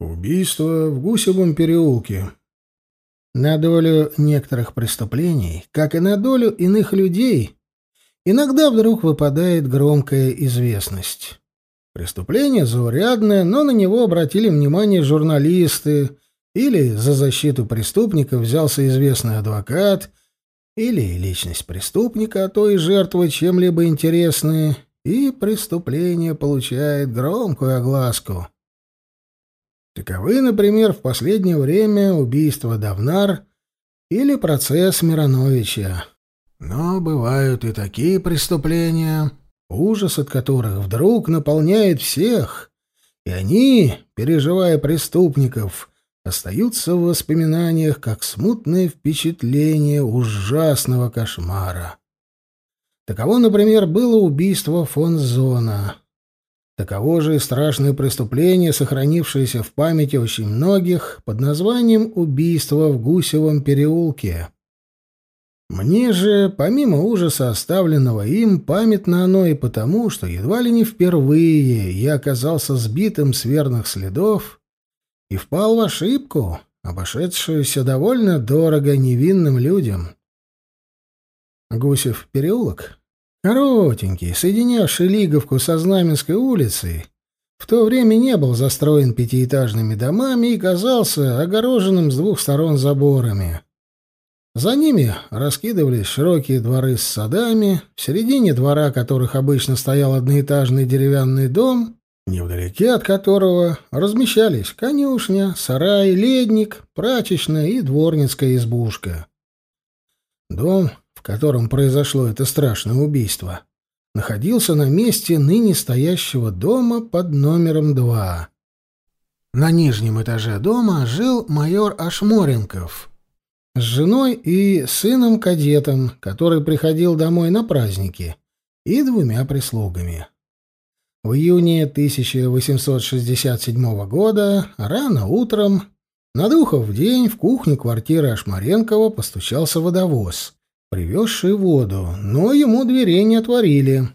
Убийство в Гусевом переулке. На долю некоторых преступлений, как и на долю иных людей, иногда вдруг выпадает громкая известность. Преступление заурядное, но на него обратили внимание журналисты, или за защиту преступника взялся известный адвокат, или личность преступника, а то и жертвы чем-либо интересные, и преступление получает громкую огласку. Таковы, например, в последнее время убийство Давнар или процесс Мироновича. Но бывают и такие преступления, ужас от которых вдруг наполняет всех, и они, переживая преступников, остаются в воспоминаниях как смутное впечатление ужасного кошмара. Таково, например, было убийство фон Зона. Таково же и страшное преступление, сохранившееся в памяти очень многих, под названием «Убийство в Гусевом переулке». Мне же, помимо ужаса, оставленного им, памятно оно и потому, что едва ли не впервые я оказался сбитым с верных следов и впал в ошибку, обошедшуюся довольно дорого невинным людям. Гусев переулок Коротенький, соединявший Лиговку со Знаменской улицей, в то время не был застроен пятиэтажными домами и казался огороженным с двух сторон заборами. За ними раскидывались широкие дворы с садами, в середине двора которых обычно стоял одноэтажный деревянный дом, невдалеке от которого размещались конюшня, сарай, ледник, прачечная и дворницкая избушка. Дом в котором произошло это страшное убийство, находился на месте ныне стоящего дома под номером 2. На нижнем этаже дома жил майор Ашморенков с женой и сыном-кадетом, который приходил домой на праздники, и двумя прислугами. В июне 1867 года, рано утром, на духов день в кухню квартиры Ашмаренкова постучался водовоз — привезший воду, но ему дверей не отворили.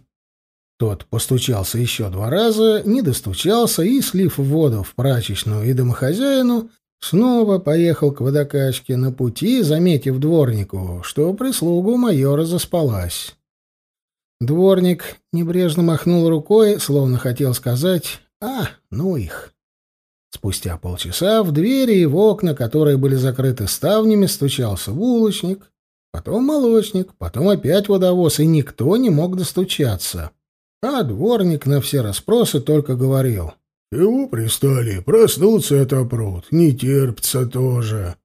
Тот постучался еще два раза, не достучался и, слив воду в прачечную и домохозяину, снова поехал к водокачке на пути, заметив дворнику, что прислугу майора заспалась. Дворник небрежно махнул рукой, словно хотел сказать «А, ну их». Спустя полчаса в двери и в окна, которые были закрыты ставнями, стучался булочник, Потом молочник, потом опять водовоз, и никто не мог достучаться. А дворник на все расспросы только говорил. «Чего пристали? Проснуться это пруд. Не терпится тоже».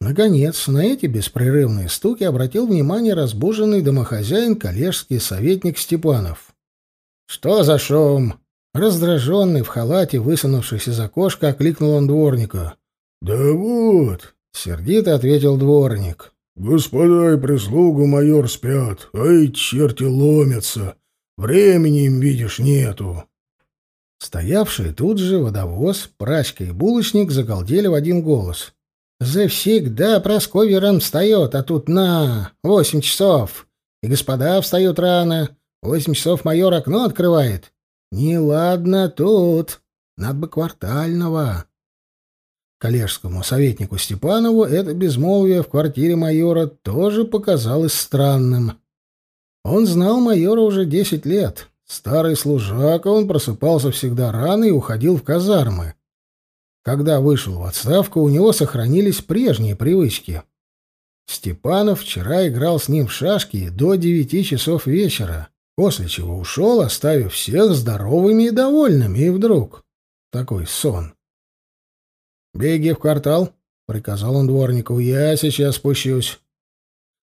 Наконец, на эти беспрерывные стуки обратил внимание разбуженный домохозяин, коллежский советник Степанов. «Что за шум?» Раздраженный в халате, высунувшись из окошка, окликнул он дворника. «Да вот», — сердито ответил дворник. «Господа и прислугу майор спят, ай, черти ломятся. Времени им, видишь, нету». Стоявшие тут же водовоз, прачка и булочник загалдели в один голос. «Завсегда Прасковья рано встает, а тут на восемь часов. И господа встают рано. Восемь часов майор окно открывает. Неладно тут. Надо бы квартального». Коллежскому советнику Степанову это безмолвие в квартире майора тоже показалось странным. Он знал майора уже десять лет. Старый служака, он просыпался всегда рано и уходил в казармы. Когда вышел в отставку, у него сохранились прежние привычки. Степанов вчера играл с ним в шашки до девяти часов вечера, после чего ушел, оставив всех здоровыми и довольными, и вдруг такой сон. «Беги в квартал», — приказал он дворнику. «Я сейчас спущусь».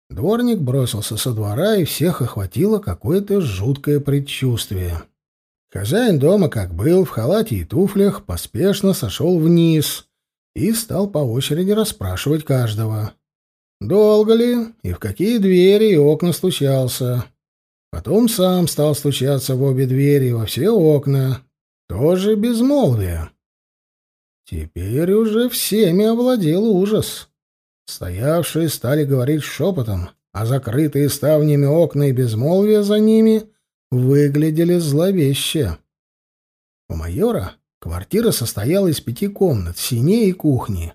Дворник бросился со двора, и всех охватило какое-то жуткое предчувствие. Хозяин дома, как был, в халате и туфлях, поспешно сошел вниз и стал по очереди расспрашивать каждого. Долго ли и в какие двери и окна стучался. Потом сам стал стучаться в обе двери и во все окна. Тоже безмолвие. Теперь уже всеми овладел ужас. Стоявшие стали говорить шепотом, а закрытые ставнями окна и безмолвие за ними выглядели зловеще. У майора Квартира состояла из пяти комнат, синей и кухни.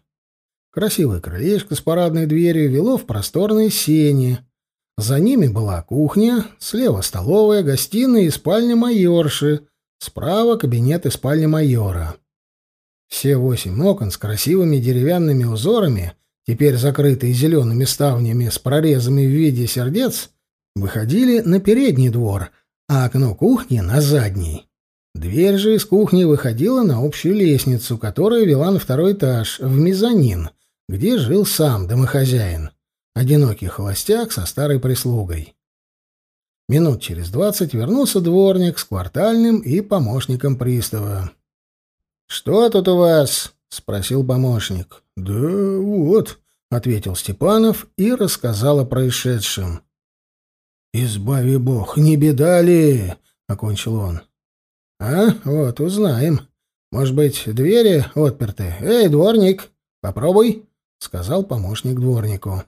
Красивое крылечко с парадной дверью вело в просторные сени. За ними была кухня, слева столовая, гостиная и спальня майорши, справа кабинет и спальня майора. Все восемь окон с красивыми деревянными узорами, теперь закрытые зелеными ставнями с прорезами в виде сердец, выходили на передний двор, а окно кухни — на задний. Дверь же из кухни выходила на общую лестницу, которая вела на второй этаж, в мезонин, где жил сам домохозяин, одинокий холостяк со старой прислугой. Минут через двадцать вернулся дворник с квартальным и помощником пристава. «Что тут у вас?» — спросил помощник. «Да вот», — ответил Степанов и рассказал о происшедшем. «Избави бог, не беда ли?» — окончил он. «А, вот, узнаем. Может быть, двери отперты? Эй, дворник, попробуй!» — сказал помощник дворнику.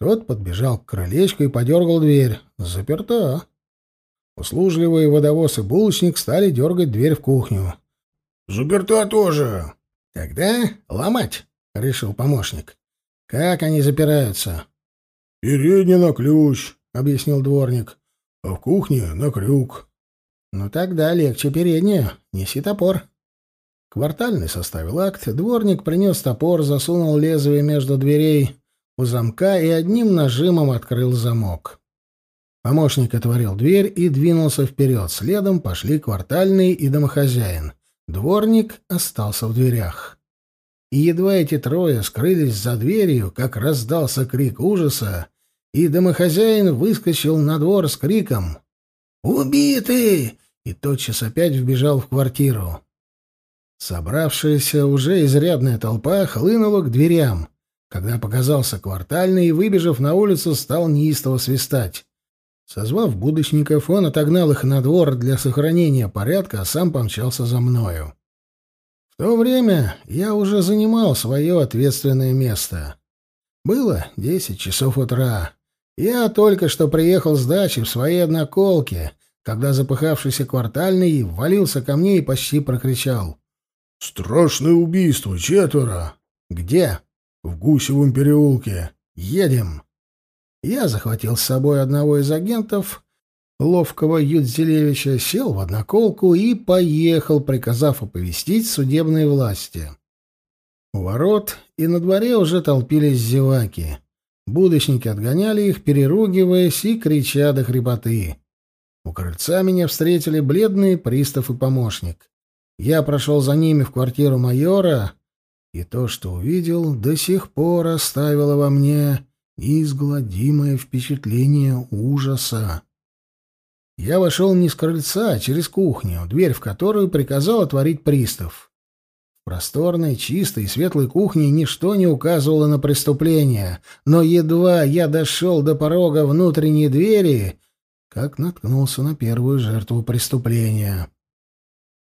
Тот подбежал к крылечку и подергал дверь. Заперта. Услужливые водовоз и булочник стали дергать дверь в кухню. «Заперта тоже!» «Тогда ломать!» — решил помощник. «Как они запираются?» «Передний на ключ», — объяснил дворник. «А в кухне на крюк». «Ну тогда легче переднюю. Неси топор». Квартальный составил акт, дворник принес топор, засунул лезвие между дверей у замка и одним нажимом открыл замок. Помощник отворил дверь и двинулся вперед. Следом пошли квартальный и домохозяин. Дворник остался в дверях. И едва эти трое скрылись за дверью, как раздался крик ужаса, и домохозяин выскочил на двор с криком «Убиты!» и тотчас опять вбежал в квартиру. Собравшаяся уже изрядная толпа хлынула к дверям, когда показался квартальный и, выбежав на улицу, стал неистово свистать. Созвав будочников, он отогнал их на двор для сохранения порядка, а сам помчался за мною. В то время я уже занимал свое ответственное место. Было десять часов утра. Я только что приехал с дачи в своей одноколке, когда запыхавшийся квартальный ввалился ко мне и почти прокричал. Страшное убийство, четверо. Где? В Гусевом переулке. Едем. Я захватил с собой одного из агентов, ловкого Юдзелевича, сел в одноколку и поехал, приказав оповестить судебные власти. У ворот и на дворе уже толпились зеваки. Будочники отгоняли их, переругиваясь и крича до хрипоты. У крыльца меня встретили бледный пристав и помощник. Я прошел за ними в квартиру майора, и то, что увидел, до сих пор оставило во мне неизгладимое впечатление ужаса. Я вошел не с крыльца, а через кухню, дверь в которую приказал отворить пристав. В просторной, чистой и светлой кухне ничто не указывало на преступление, но едва я дошел до порога внутренней двери, как наткнулся на первую жертву преступления.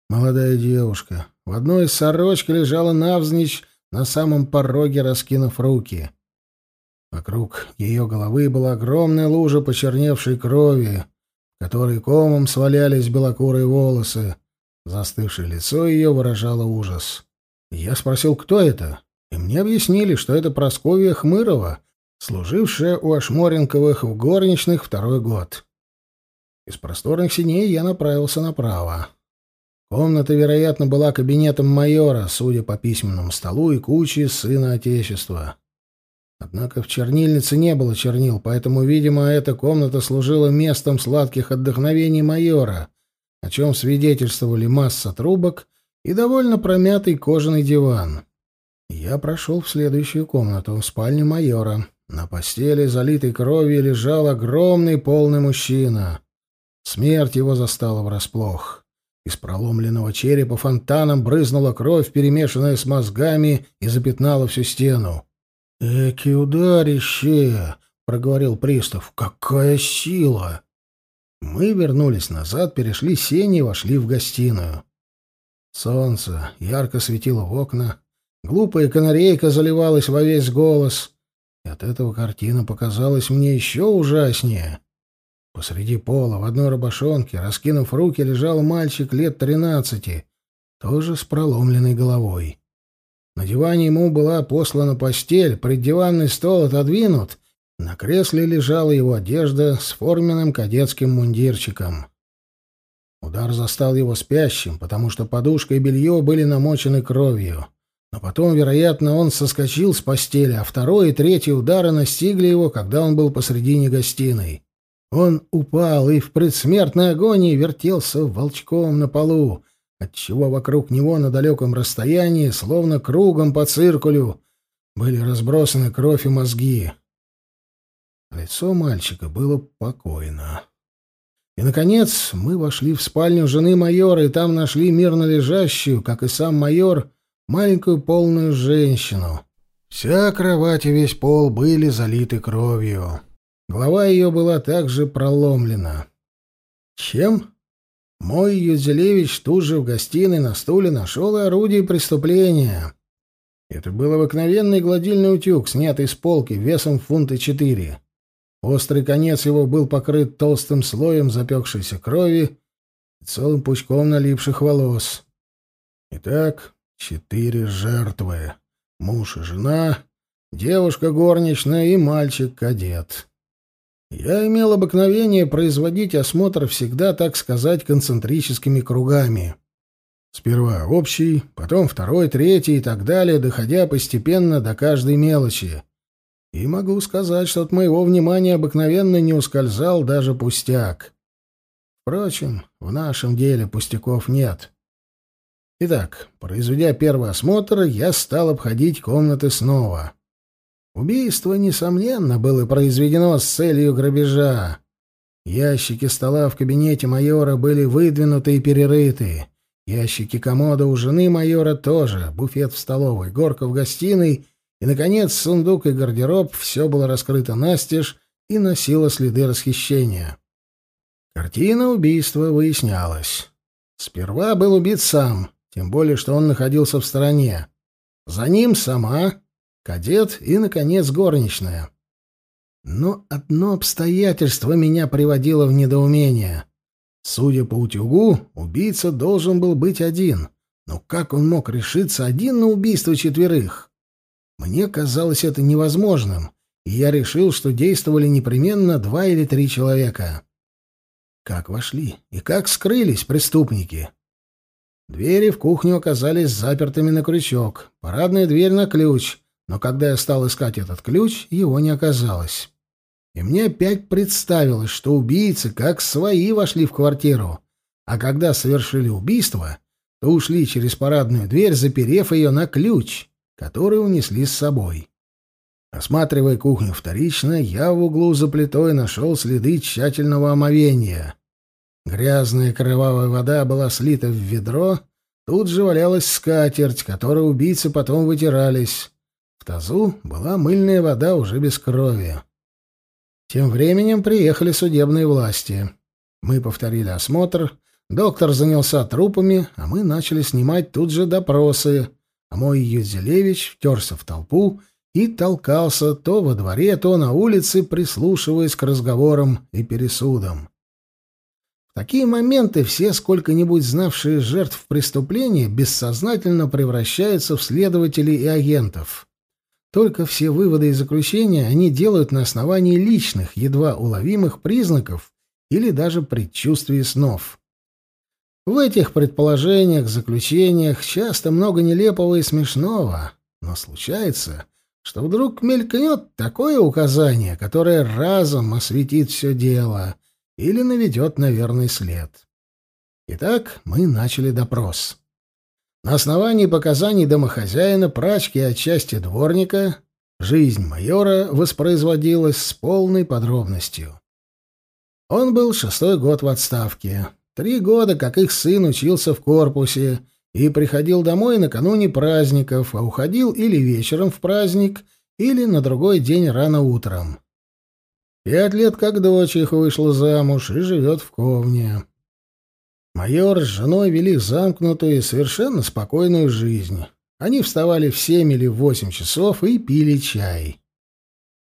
Молодая девушка в одной сорочке лежала навзничь на самом пороге, раскинув руки. Вокруг ее головы была огромная лужа почерневшей крови, которой комом свалялись белокурые волосы. Застывшее лицо ее выражало ужас. Я спросил, кто это, и мне объяснили, что это Просковья Хмырова, служившая у Ашморенковых в горничных второй год. Из просторных синей я направился направо. Комната, вероятно, была кабинетом майора, судя по письменному столу и куче сына Отечества. Однако в чернильнице не было чернил, поэтому, видимо, эта комната служила местом сладких отдохновений майора, о чем свидетельствовали масса трубок и довольно промятый кожаный диван. Я прошел в следующую комнату, в спальню майора. На постели, залитой кровью, лежал огромный полный мужчина. Смерть его застала врасплох. Из проломленного черепа фонтаном брызнула кровь, перемешанная с мозгами, и запятнала всю стену. «Эки ударище!» — проговорил пристав. «Какая сила!» Мы вернулись назад, перешли сени и вошли в гостиную. Солнце ярко светило в окна, глупая канарейка заливалась во весь голос, и от этого картина показалась мне еще ужаснее. Посреди пола в одной рубашонке, раскинув руки, лежал мальчик лет тринадцати, тоже с проломленной головой. На диване ему была послана постель, преддиванный стол отодвинут, на кресле лежала его одежда с форменным кадетским мундирчиком. Удар застал его спящим, потому что подушка и белье были намочены кровью. Но потом, вероятно, он соскочил с постели, а второй и третий удары настигли его, когда он был посредине гостиной. Он упал и в предсмертной агонии вертелся волчком на полу, отчего вокруг него на далеком расстоянии, словно кругом по циркулю, были разбросаны кровь и мозги. Лицо мальчика было покойно. И, наконец, мы вошли в спальню жены майора, и там нашли мирно лежащую, как и сам майор, маленькую полную женщину. Вся кровать и весь пол были залиты кровью. Голова ее была также проломлена. Чем? Мой Юзелевич тут же в гостиной на стуле нашел орудие преступления. Это был обыкновенный гладильный утюг, снятый с полки, весом фунта четыре. Острый конец его был покрыт толстым слоем запекшейся крови и целым пучком налипших волос. Итак, четыре жертвы. Муж и жена, девушка горничная и мальчик-кадет. Я имел обыкновение производить осмотр всегда, так сказать, концентрическими кругами. Сперва общий, потом второй, третий и так далее, доходя постепенно до каждой мелочи. И могу сказать, что от моего внимания обыкновенно не ускользал даже пустяк. Впрочем, в нашем деле пустяков нет. Итак, произведя первый осмотр, я стал обходить комнаты снова. Убийство, несомненно, было произведено с целью грабежа. Ящики стола в кабинете майора были выдвинуты и перерыты. Ящики комода у жены майора тоже, буфет в столовой, горка в гостиной и, наконец, сундук и гардероб — все было раскрыто настежь и носило следы расхищения. Картина убийства выяснялась. Сперва был убит сам, тем более, что он находился в стороне. За ним сама, кадет и, наконец, горничная. Но одно обстоятельство меня приводило в недоумение. Судя по утюгу, убийца должен был быть один. Но как он мог решиться один на убийство четверых? Мне казалось это невозможным, и я решил, что действовали непременно два или три человека. Как вошли и как скрылись преступники? Двери в кухню оказались запертыми на крючок, парадная дверь на ключ, но когда я стал искать этот ключ, его не оказалось. И мне опять представилось, что убийцы как свои вошли в квартиру, а когда совершили убийство, то ушли через парадную дверь, заперев ее на ключ который унесли с собой. Осматривая кухню вторично, я в углу за плитой нашел следы тщательного омовения. Грязная кровавая вода была слита в ведро, тут же валялась скатерть, которой убийцы потом вытирались. В тазу была мыльная вода уже без крови. Тем временем приехали судебные власти. Мы повторили осмотр, доктор занялся трупами, а мы начали снимать тут же допросы — а мой Юзелевич втерся в толпу и толкался то во дворе, то на улице, прислушиваясь к разговорам и пересудам. В такие моменты все сколько-нибудь знавшие жертв преступления бессознательно превращаются в следователей и агентов. Только все выводы и заключения они делают на основании личных, едва уловимых признаков или даже предчувствий снов. В этих предположениях, заключениях часто много нелепого и смешного, но случается, что вдруг мелькнет такое указание, которое разом осветит все дело или наведет на верный след. Итак, мы начали допрос. На основании показаний домохозяина, прачки и отчасти дворника жизнь майора воспроизводилась с полной подробностью. Он был шестой год в отставке. Три года, как их сын учился в корпусе и приходил домой накануне праздников, а уходил или вечером в праздник, или на другой день рано утром. Пять лет, как дочь их вышла замуж и живет в Ковне. Майор с женой вели замкнутую и совершенно спокойную жизнь. Они вставали в семь или в восемь часов и пили чай.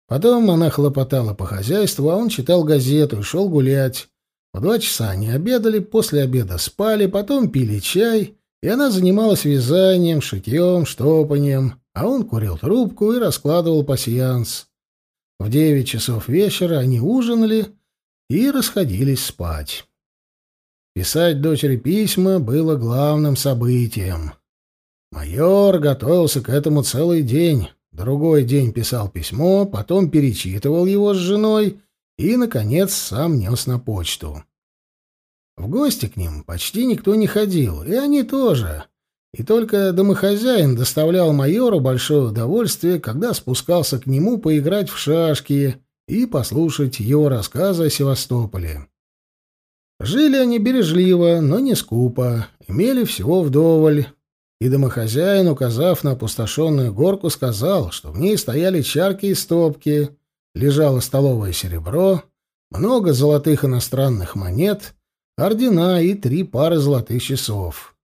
Потом она хлопотала по хозяйству, а он читал газету и шел гулять. В два часа они обедали, после обеда спали, потом пили чай и она занималась вязанием, шитьем, штопанием, а он курил трубку и раскладывал пасьянс. В девять часов вечера они ужинали и расходились спать. Писать дочери письма было главным событием. Майор готовился к этому целый день. Другой день писал письмо, потом перечитывал его с женой и, наконец, сам нес на почту. В гости к ним почти никто не ходил, и они тоже. И только домохозяин доставлял майору большое удовольствие, когда спускался к нему поиграть в шашки и послушать его рассказы о Севастополе. Жили они бережливо, но не скупо, имели всего вдоволь. И домохозяин, указав на опустошенную горку, сказал, что в ней стояли чарки и стопки, лежало столовое серебро, много золотых иностранных монет, ордена и три пары золотых часов.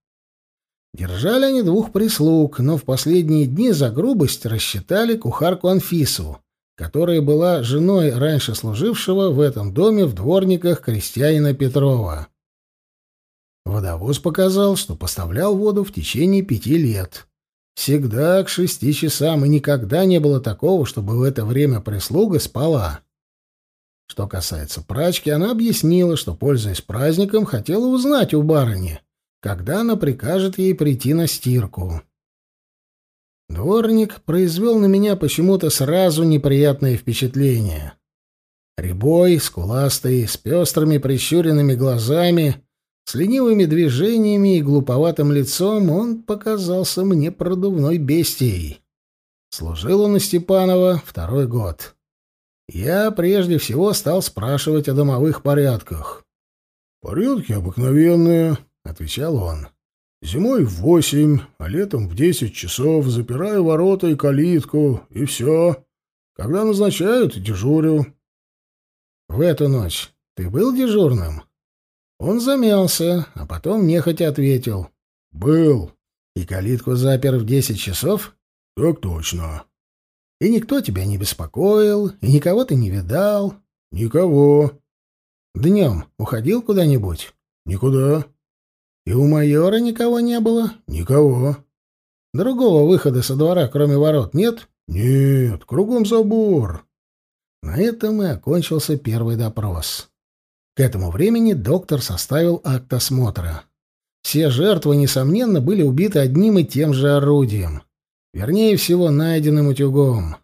Держали они двух прислуг, но в последние дни за грубость рассчитали кухарку Анфису, которая была женой раньше служившего в этом доме в дворниках крестьянина Петрова. Водовоз показал, что поставлял воду в течение пяти лет. Всегда к шести часам, и никогда не было такого, чтобы в это время прислуга спала. Что касается прачки, она объяснила, что, пользуясь праздником, хотела узнать у барыни, когда она прикажет ей прийти на стирку. Дворник произвел на меня почему-то сразу неприятное впечатление. Рябой, скуластый, с пестрыми прищуренными глазами, с ленивыми движениями и глуповатым лицом он показался мне продувной бестией. Служил он у Степанова второй год. Я прежде всего стал спрашивать о домовых порядках. «Порядки обыкновенные», — отвечал он. «Зимой в восемь, а летом в десять часов запираю ворота и калитку, и все. Когда назначают, дежурю». «В эту ночь ты был дежурным?» Он замялся, а потом нехотя ответил. «Был». «И калитку запер в десять часов?» «Так точно». «И никто тебя не беспокоил, и никого ты не видал?» «Никого». «Днем уходил куда-нибудь?» «Никуда». И у майора никого не было? Никого. Другого выхода со двора, кроме ворот, нет? Нет, кругом забор. На этом и окончился первый допрос. К этому времени доктор составил акт осмотра. Все жертвы, несомненно, были убиты одним и тем же орудием. Вернее всего, найденным утюгом.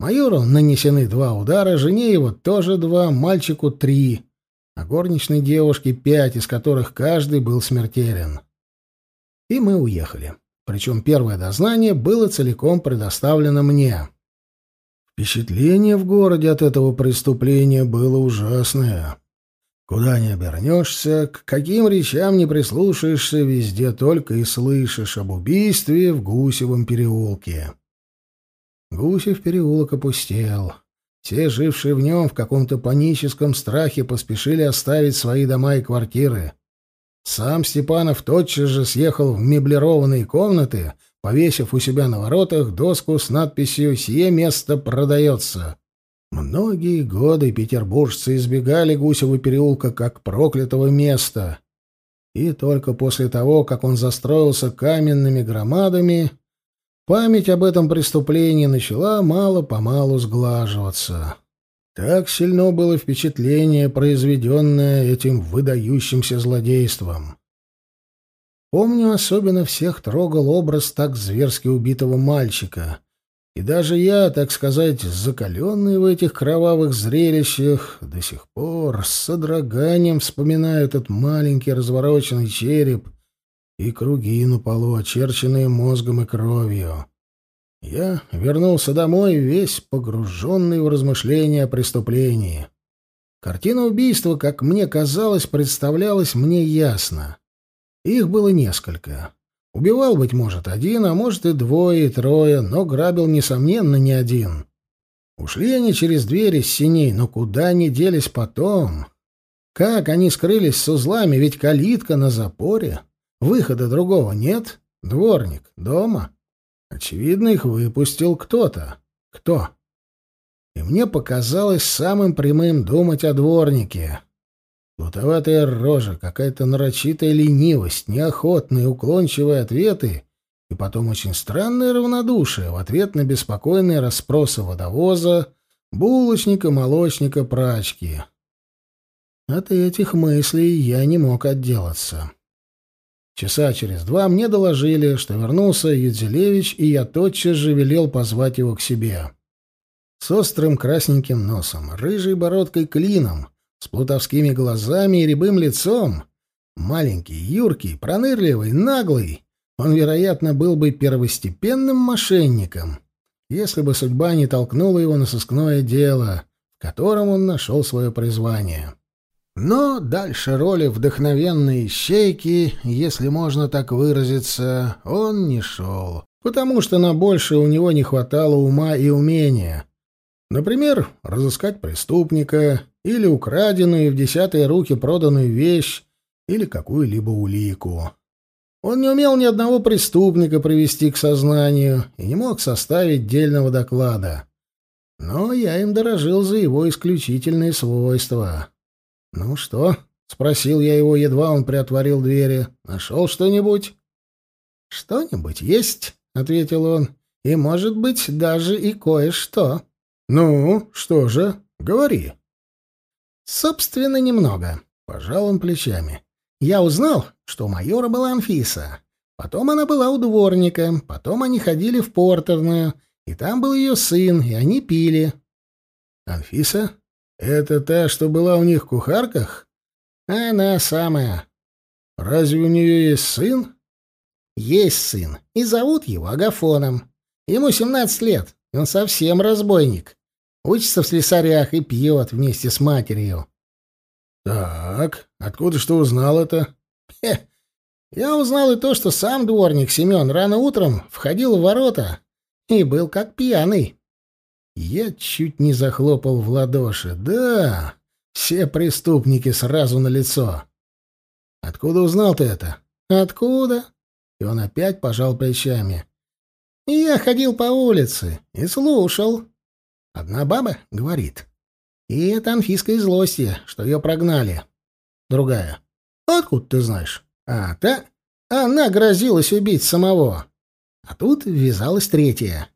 Майору нанесены два удара, жене его тоже два, мальчику три а горничной девушке пять, из которых каждый был смертелен. И мы уехали. Причем первое дознание было целиком предоставлено мне. Впечатление в городе от этого преступления было ужасное. Куда ни обернешься, к каким речам не прислушаешься, везде только и слышишь об убийстве в Гусевом переулке. Гусев переулок опустел. Все, жившие в нем в каком-то паническом страхе, поспешили оставить свои дома и квартиры. Сам Степанов тотчас же съехал в меблированные комнаты, повесив у себя на воротах доску с надписью «Сие место продается». Многие годы петербуржцы избегали Гусева переулка как проклятого места. И только после того, как он застроился каменными громадами, Память об этом преступлении начала мало-помалу сглаживаться. Так сильно было впечатление, произведенное этим выдающимся злодейством. Помню, особенно всех трогал образ так зверски убитого мальчика. И даже я, так сказать, закаленный в этих кровавых зрелищах, до сих пор с содроганием вспоминаю этот маленький развороченный череп — и круги на полу, очерченные мозгом и кровью. Я вернулся домой, весь погруженный в размышления о преступлении. Картина убийства, как мне казалось, представлялась мне ясно. Их было несколько. Убивал, быть может, один, а может и двое, и трое, но грабил, несомненно, не один. Ушли они через двери с синей, но куда они делись потом? Как они скрылись с узлами, ведь калитка на запоре. Выхода другого нет. Дворник дома. Очевидно, их выпустил кто-то. Кто? И мне показалось самым прямым думать о дворнике. Плутоватая рожа, какая-то нарочитая ленивость, неохотные уклончивые ответы и потом очень странное равнодушие в ответ на беспокойные расспросы водовоза, булочника, молочника, прачки. От этих мыслей я не мог отделаться. Часа через два мне доложили, что вернулся Юдзелевич, и я тотчас же велел позвать его к себе. С острым красненьким носом, рыжей бородкой клином, с плутовскими глазами и рябым лицом, маленький, юркий, пронырливый, наглый, он, вероятно, был бы первостепенным мошенником, если бы судьба не толкнула его на сыскное дело, в котором он нашел свое призвание. Но дальше роли вдохновенной ищейки, если можно так выразиться, он не шел, потому что на больше у него не хватало ума и умения. Например, разыскать преступника или украденную в десятые руки проданную вещь или какую-либо улику. Он не умел ни одного преступника привести к сознанию и не мог составить дельного доклада. Но я им дорожил за его исключительные свойства. «Ну что?» — спросил я его, едва он приотворил двери. «Нашел что-нибудь?» «Что-нибудь есть», — ответил он. «И, может быть, даже и кое-что». «Ну, что же? Говори». «Собственно, немного», — пожал он плечами. Я узнал, что у майора была Анфиса. Потом она была у дворника, потом они ходили в портерную, и там был ее сын, и они пили. Анфиса? Это та, что была у них в кухарках? Она самая. Разве у нее есть сын? Есть сын, и зовут его Агафоном. Ему семнадцать лет, и он совсем разбойник. Учится в слесарях и пьет вместе с матерью. «Так, откуда что узнал это?» «Хе, я узнал и то, что сам дворник Семен рано утром входил в ворота и был как пьяный». Я чуть не захлопал в ладоши. «Да, все преступники сразу на лицо. «Откуда узнал ты это?» «Откуда?» И он опять пожал плечами. «Я ходил по улице и слушал. Одна баба говорит». И это Анфиска из злости, что ее прогнали. Другая. Откуда ты знаешь? А, та? Она грозилась убить самого. А тут ввязалась третья.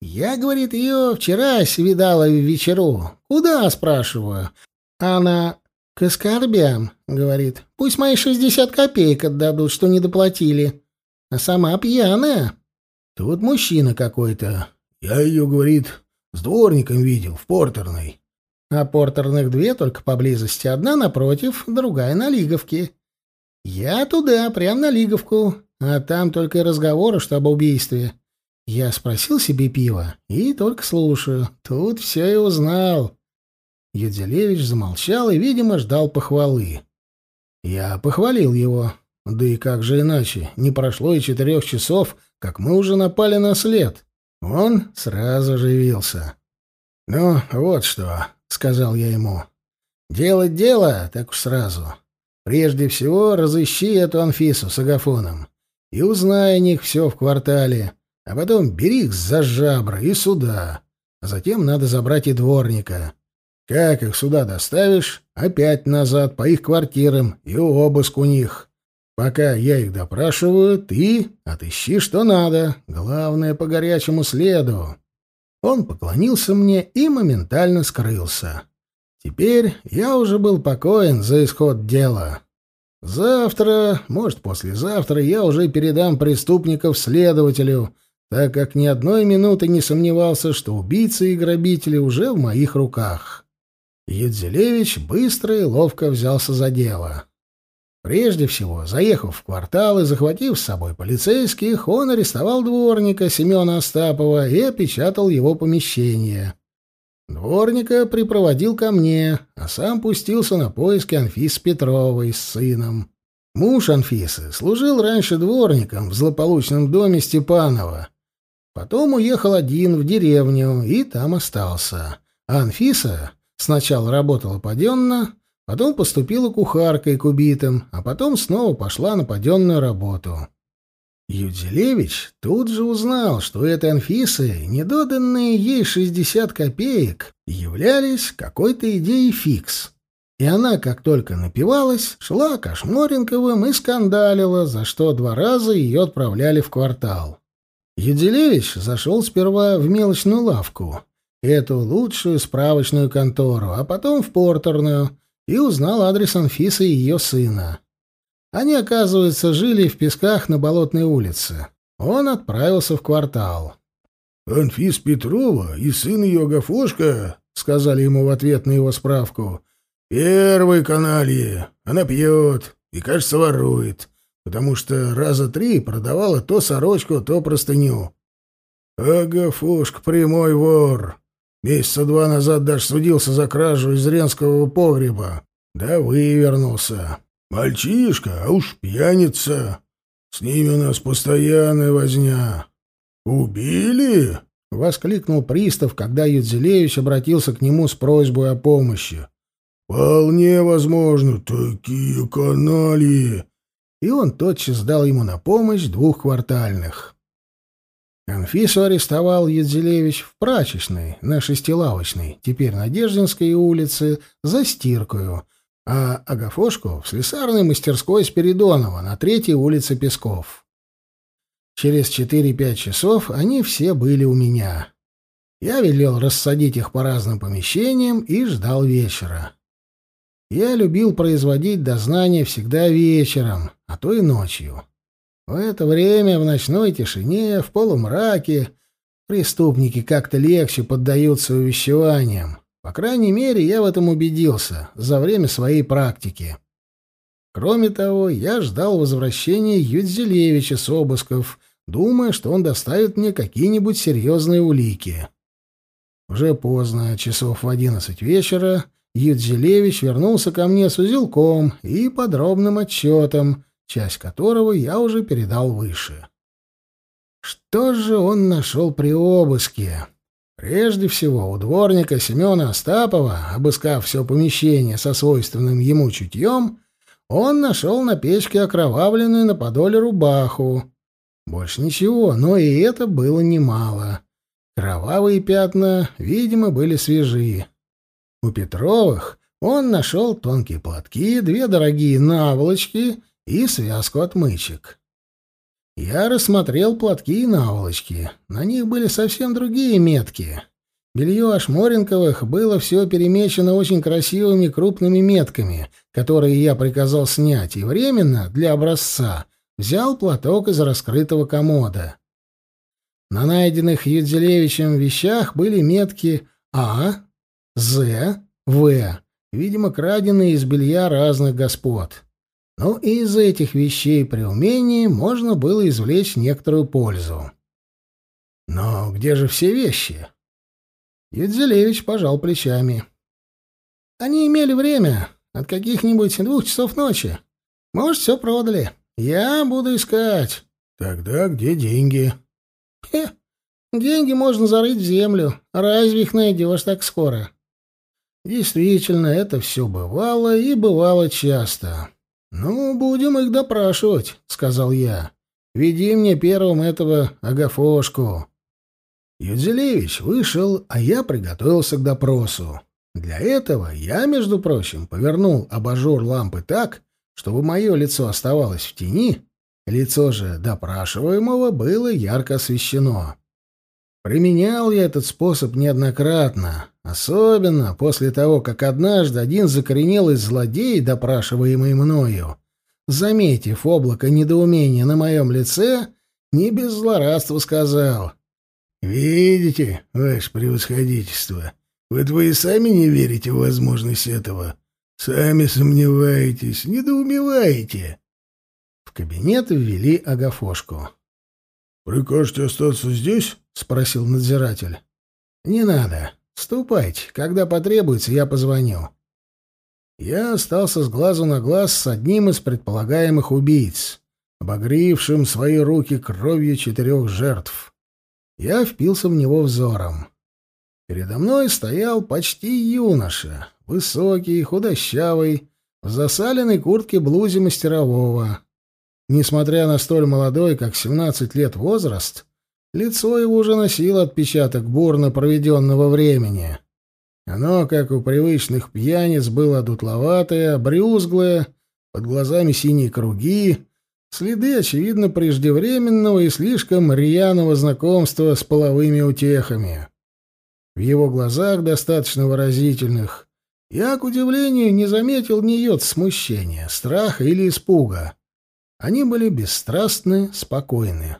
Я, говорит, ее вчера видала в вечеру. Куда, спрашиваю? Она к оскорбям, говорит. Пусть мои шестьдесят копеек отдадут, что не доплатили. А сама пьяная. Тут мужчина какой-то. Я ее, говорит, с дворником видел в портерной а портерных две только поблизости, одна напротив, другая на Лиговке. Я туда, прямо на Лиговку, а там только и разговоры, что об убийстве. Я спросил себе пива и только слушаю. Тут все и узнал. Юдзелевич замолчал и, видимо, ждал похвалы. Я похвалил его. Да и как же иначе? Не прошло и четырех часов, как мы уже напали на след. Он сразу оживился. «Ну, вот что сказал я ему. «Делать дело, так уж сразу. Прежде всего разыщи эту Анфису с Агафоном и узнай о них все в квартале, а потом бери их за жабры и сюда, а затем надо забрать и дворника. Как их сюда доставишь, опять назад по их квартирам и обыск у них. Пока я их допрашиваю, ты отыщи что надо, главное по горячему следу». Он поклонился мне и моментально скрылся. Теперь я уже был покоен за исход дела. Завтра, может, послезавтра, я уже передам преступников следователю, так как ни одной минуты не сомневался, что убийцы и грабители уже в моих руках. Юдзелевич быстро и ловко взялся за дело. Прежде всего, заехав в квартал и захватив с собой полицейских, он арестовал дворника Семена Остапова и опечатал его помещение. Дворника припроводил ко мне, а сам пустился на поиски Анфисы Петровой с сыном. Муж Анфисы служил раньше дворником в злополучном доме Степанова. Потом уехал один в деревню и там остался. А Анфиса сначала работала паденно, Потом поступила кухаркой к убитым, а потом снова пошла на паденную работу. Юдзелевич тут же узнал, что этой Анфисы недоданные ей 60 копеек являлись какой-то идеей фикс. И она, как только напивалась, шла к Ашморенковым и скандалила, за что два раза ее отправляли в квартал. Еделевич зашел сперва в мелочную лавку, эту лучшую справочную контору, а потом в портерную, и узнал адрес Анфисы и ее сына. Они, оказывается, жили в Песках на Болотной улице. Он отправился в квартал. «Анфис Петрова и сын ее Агафошка», — сказали ему в ответ на его справку, — «первый каналье. Она пьет и, кажется, ворует, потому что раза три продавала то сорочку, то простыню. Агафошка прямой вор. Месяца два назад даже судился за кражу из Ренского погреба. Да вывернулся. Мальчишка, а уж пьяница. С ними у нас постоянная возня. Убили? воскликнул пристав, когда Юдзелевич обратился к нему с просьбой о помощи. Вполне возможно, такие канальи. И он тотчас дал ему на помощь двух квартальных. Анфису арестовал Юдзелевич в прачечной, на шестилавочной, теперь на Деждинской улице, за стиркою, а Агафошку в слесарной мастерской Спиридонова на третьей улице Песков. Через четыре-пять часов они все были у меня. Я велел рассадить их по разным помещениям и ждал вечера. Я любил производить дознание всегда вечером, а то и ночью. В это время, в ночной тишине, в полумраке, преступники как-то легче поддаются увещеваниям. По крайней мере, я в этом убедился за время своей практики. Кроме того, я ждал возвращения Юдзелевича с обысков, думая, что он доставит мне какие-нибудь серьезные улики. Уже поздно, часов в одиннадцать вечера, Юдзелевич вернулся ко мне с узелком и подробным отчетом, часть которого я уже передал выше. Что же он нашел при обыске? Прежде всего, у дворника Семена Остапова, обыскав все помещение со свойственным ему чутьем, он нашел на печке окровавленную на подоле рубаху. Больше ничего, но и это было немало. Кровавые пятна, видимо, были свежие. У Петровых он нашел тонкие платки, две дорогие наволочки и связку отмычек. Я рассмотрел платки и наволочки. На них были совсем другие метки. Белье Ашморенковых было все перемечено очень красивыми крупными метками, которые я приказал снять, и временно, для образца, взял платок из раскрытого комода. На найденных Юдзелевичем вещах были метки А, З, В, видимо, краденые из белья разных господ. Но и из этих вещей при умении можно было извлечь некоторую пользу. Но где же все вещи? Юдзелевич пожал плечами. Они имели время от каких-нибудь двух часов ночи. Может, все продали. Я буду искать. Тогда где деньги? Хе, деньги можно зарыть в землю. Разве их найдешь так скоро? Действительно, это все бывало и бывало часто. «Ну, будем их допрашивать», — сказал я. «Веди мне первым этого Агафошку». Юдзелевич вышел, а я приготовился к допросу. Для этого я, между прочим, повернул абажур лампы так, чтобы мое лицо оставалось в тени, лицо же допрашиваемого было ярко освещено. Применял я этот способ неоднократно, особенно после того, как однажды один закоренелый злодей, допрашиваемый мною, заметив облако недоумения на моем лице, не без злорадства сказал. «Видите, ваше превосходительство, вы двое сами не верите в возможность этого. Сами сомневаетесь, недоумеваете». В кабинет ввели Агафошку. «Прикажете остаться здесь?» — спросил надзиратель. «Не надо. Ступайте. Когда потребуется, я позвоню». Я остался с глазу на глаз с одним из предполагаемых убийц, обогрившим свои руки кровью четырех жертв. Я впился в него взором. Передо мной стоял почти юноша, высокий, худощавый, в засаленной куртке-блузе мастерового. Несмотря на столь молодой, как 17 лет возраст, лицо его уже носило отпечаток бурно проведенного времени. Оно, как у привычных пьяниц, было дутловатое, брюзглое, под глазами синие круги, следы, очевидно, преждевременного и слишком рьяного знакомства с половыми утехами. В его глазах, достаточно выразительных, я, к удивлению, не заметил ни йод смущения, страха или испуга. Они были бесстрастны, спокойны.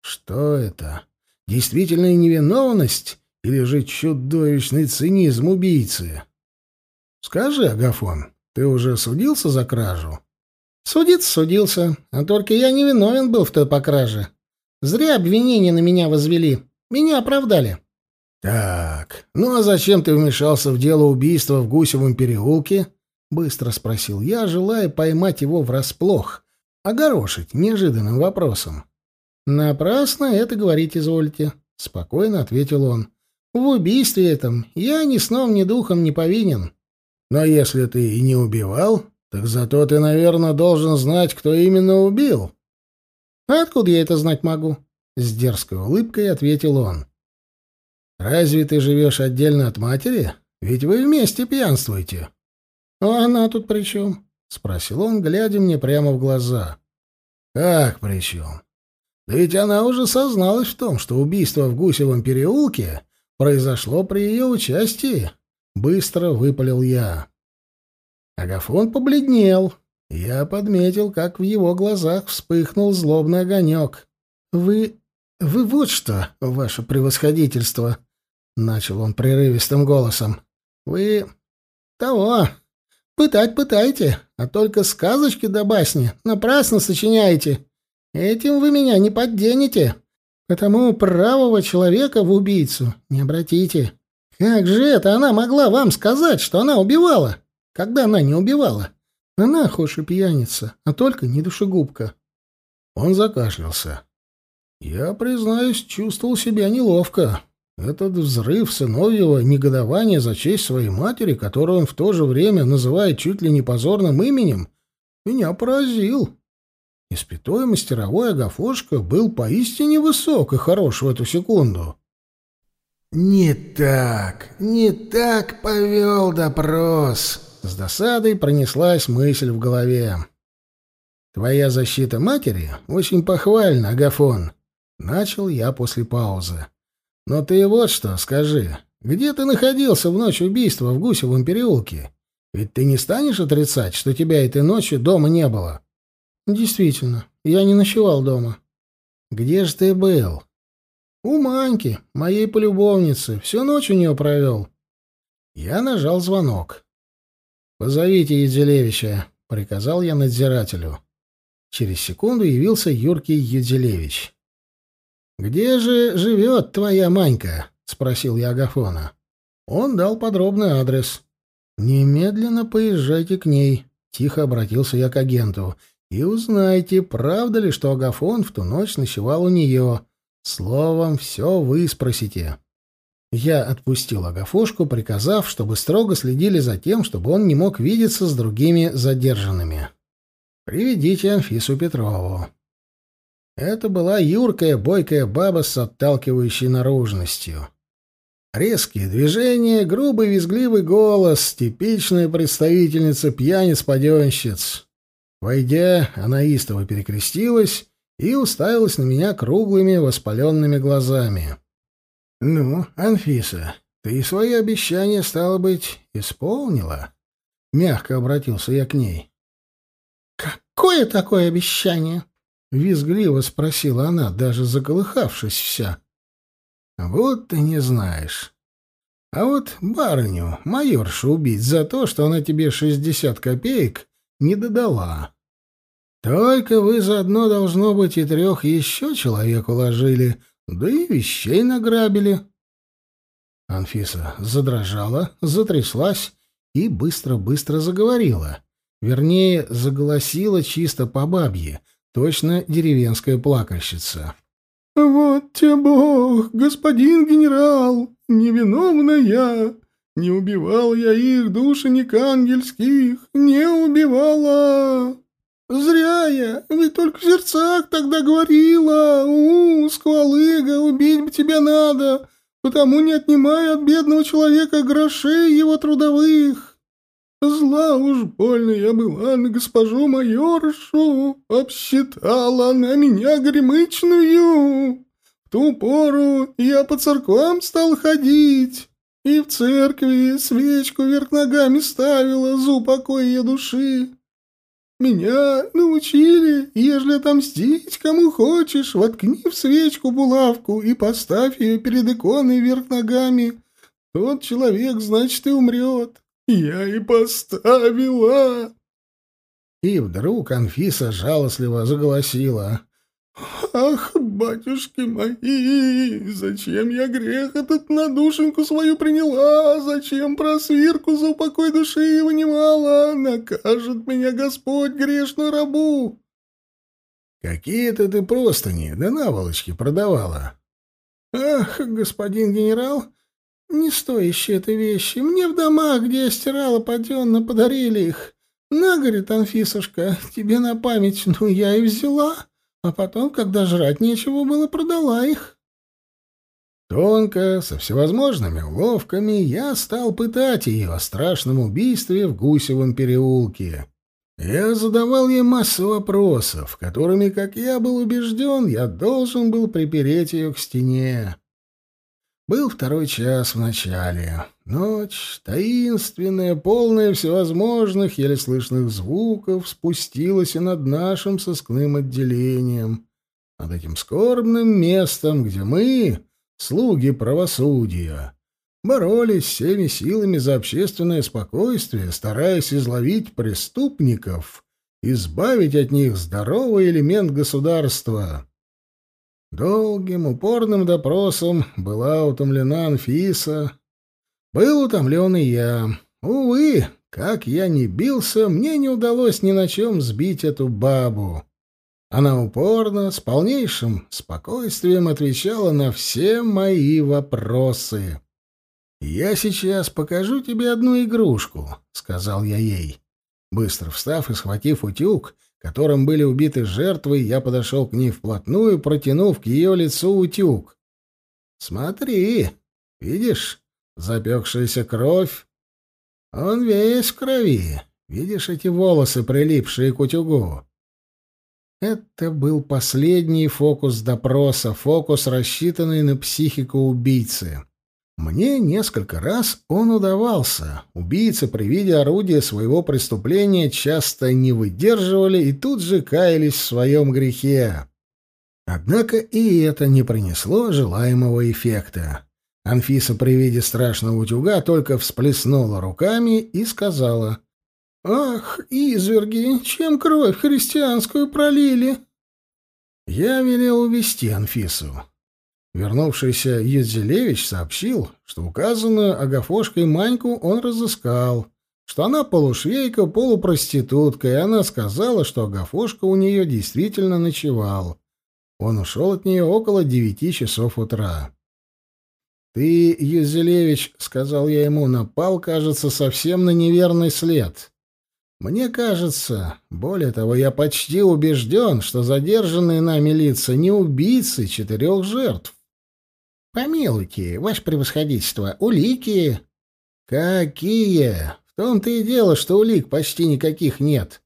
Что это? Действительная невиновность или же чудовищный цинизм убийцы? Скажи, Агафон, ты уже судился за кражу? Судиться судился, а только я не виновен был в той покраже. Зря обвинения на меня возвели. Меня оправдали. Так, ну а зачем ты вмешался в дело убийства в Гусевом переулке? Быстро спросил я, желая поймать его врасплох, огорошить неожиданным вопросом. «Напрасно это говорить извольте», — спокойно ответил он. «В убийстве этом я ни сном, ни духом не повинен». «Но если ты и не убивал, так зато ты, наверное, должен знать, кто именно убил». «Откуда я это знать могу?» — с дерзкой улыбкой ответил он. «Разве ты живешь отдельно от матери? Ведь вы вместе пьянствуете». «А она тут при чем?» — спросил он, глядя мне прямо в глаза. «Как при чем? Да ведь она уже созналась в том, что убийство в Гусевом переулке произошло при ее участии. Быстро выпалил я. Агафон побледнел. Я подметил, как в его глазах вспыхнул злобный огонек. «Вы... вы вот что, ваше превосходительство!» — начал он прерывистым голосом. «Вы... того... пытать пытайте, а только сказочки да басни напрасно сочиняете. Этим вы меня не подденете, потому правого человека в убийцу не обратите. Как же это она могла вам сказать, что она убивала, когда она не убивала? Она хошь и пьяница, а только не душегубка. Он закашлялся. Я, признаюсь, чувствовал себя неловко. Этот взрыв сыновьего негодования за честь своей матери, которую он в то же время называет чуть ли не позорным именем, меня поразил. Испятой мастеровой Агафошка был поистине высок и хорош в эту секунду. «Не так, не так повел допрос!» С досадой пронеслась мысль в голове. «Твоя защита матери очень похвальна, Агафон», — начал я после паузы. «Но ты вот что скажи, где ты находился в ночь убийства в Гусевом переулке? Ведь ты не станешь отрицать, что тебя этой ночью дома не было?» Действительно, я не ночевал дома. Где же ты был? У Маньки, моей полюбовницы. Всю ночь у нее провел. Я нажал звонок. «Позовите Еделевича», — приказал я надзирателю. Через секунду явился Юркий Еделевич. «Где же живет твоя Манька?» — спросил я Агафона. Он дал подробный адрес. «Немедленно поезжайте к ней», — тихо обратился я к агенту и узнайте, правда ли, что Агафон в ту ночь ночевал у нее. Словом, все вы спросите. Я отпустил Агафошку, приказав, чтобы строго следили за тем, чтобы он не мог видеться с другими задержанными. «Приведите Анфису Петрову». Это была юркая, бойкая баба с отталкивающей наружностью. Резкие движения, грубый визгливый голос, типичная представительница пьяниц-паденщиц. Войдя, она истово перекрестилась и уставилась на меня круглыми воспаленными глазами. — Ну, Анфиса, ты свои обещания, стало быть, исполнила? — мягко обратился я к ней. — Какое такое обещание? — визгливо спросила она, даже заколыхавшись вся. — Вот ты не знаешь. А вот барыню, майоршу, убить за то, что она тебе шестьдесят копеек не додала. Только вы заодно, должно быть, и трех еще человек уложили, да и вещей награбили. Анфиса задрожала, затряслась и быстро-быстро заговорила. Вернее, заголосила чисто по бабье, точно деревенская плакальщица. «Вот тебе Бог, господин генерал, невиновна я, не убивал я их, душенек ангельских, не убивала!» «Зря я, ведь только в сердцах тогда говорила, у, сквалыга, убить бы тебя надо, потому не отнимай от бедного человека грошей его трудовых. Зла уж больно я была на госпожу майоршу, обсчитала она меня гремычную. В ту пору я по церквам стал ходить, и в церкви свечку вверх ногами ставила за упокой ее души. Меня научили, ежели отомстить кому хочешь, воткни в свечку булавку и поставь ее перед иконой вверх ногами. Тот человек, значит, и умрет. Я и поставила. И вдруг Анфиса жалостливо заголосила. «Ах, батюшки мои, зачем я грех этот на душеньку свою приняла? Зачем про свирку за упокой души вынимала? Накажет меня Господь грешную рабу!» «Какие-то ты простыни, да наволочки продавала!» «Ах, господин генерал, не стоящие это вещи. Мне в домах, где я стирала паденно, подарили их. На, говорит Анфисушка, тебе на память, ну я и взяла». А потом, когда жрать нечего было, продала их. Тонко, со всевозможными уловками, я стал пытать ее о страшном убийстве в Гусевом переулке. Я задавал ей массу вопросов, которыми, как я был убежден, я должен был припереть ее к стене. Был второй час в начале. Ночь, таинственная, полная всевозможных, еле слышных звуков, спустилась и над нашим сыскным отделением, над этим скорбным местом, где мы, слуги правосудия, боролись всеми силами за общественное спокойствие, стараясь изловить преступников, избавить от них здоровый элемент государства. Долгим, упорным допросом была утомлена Анфиса. Был утомлен и я. Увы, как я ни бился, мне не удалось ни на чем сбить эту бабу. Она упорно, с полнейшим спокойствием отвечала на все мои вопросы. «Я сейчас покажу тебе одну игрушку», — сказал я ей. Быстро встав и схватив утюг, которым были убиты жертвы, я подошел к ней вплотную, протянув к ее лицу утюг. «Смотри, видишь, запекшаяся кровь? Он весь в крови. Видишь эти волосы, прилипшие к утюгу?» Это был последний фокус допроса, фокус, рассчитанный на психику убийцы. Мне несколько раз он удавался. Убийцы при виде орудия своего преступления часто не выдерживали и тут же каялись в своем грехе. Однако и это не принесло желаемого эффекта. Анфиса при виде страшного утюга только всплеснула руками и сказала «Ах, изверги, чем кровь христианскую пролили?» Я велел увести Анфису. Вернувшийся Езелевич сообщил, что указанную Агафошкой Маньку он разыскал, что она полушвейка, полупроститутка, и она сказала, что Агафошка у нее действительно ночевал. Он ушел от нее около девяти часов утра. «Ты, Езелевич, — сказал я ему, — напал, кажется, совсем на неверный след. Мне кажется, более того, я почти убежден, что задержанные нами лица не убийцы четырех жертв. Помилуйте, ваше превосходительство, улики. Какие? В том-то и дело, что улик почти никаких нет.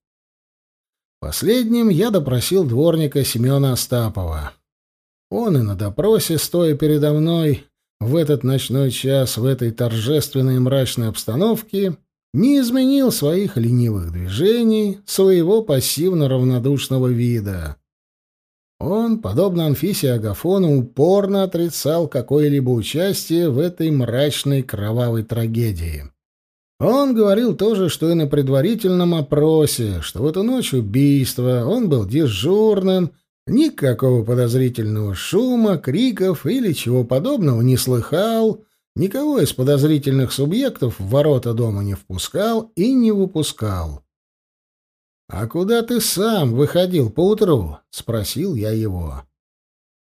Последним я допросил дворника Семена Остапова. Он и на допросе, стоя передо мной, в этот ночной час, в этой торжественной мрачной обстановке, не изменил своих ленивых движений, своего пассивно-равнодушного вида. Он, подобно Анфисе Агафону, упорно отрицал какое-либо участие в этой мрачной кровавой трагедии. Он говорил тоже, что и на предварительном опросе, что в эту ночь убийства он был дежурным, никакого подозрительного шума, криков или чего подобного не слыхал, никого из подозрительных субъектов в ворота дома не впускал и не выпускал. «А куда ты сам выходил поутру?» — спросил я его.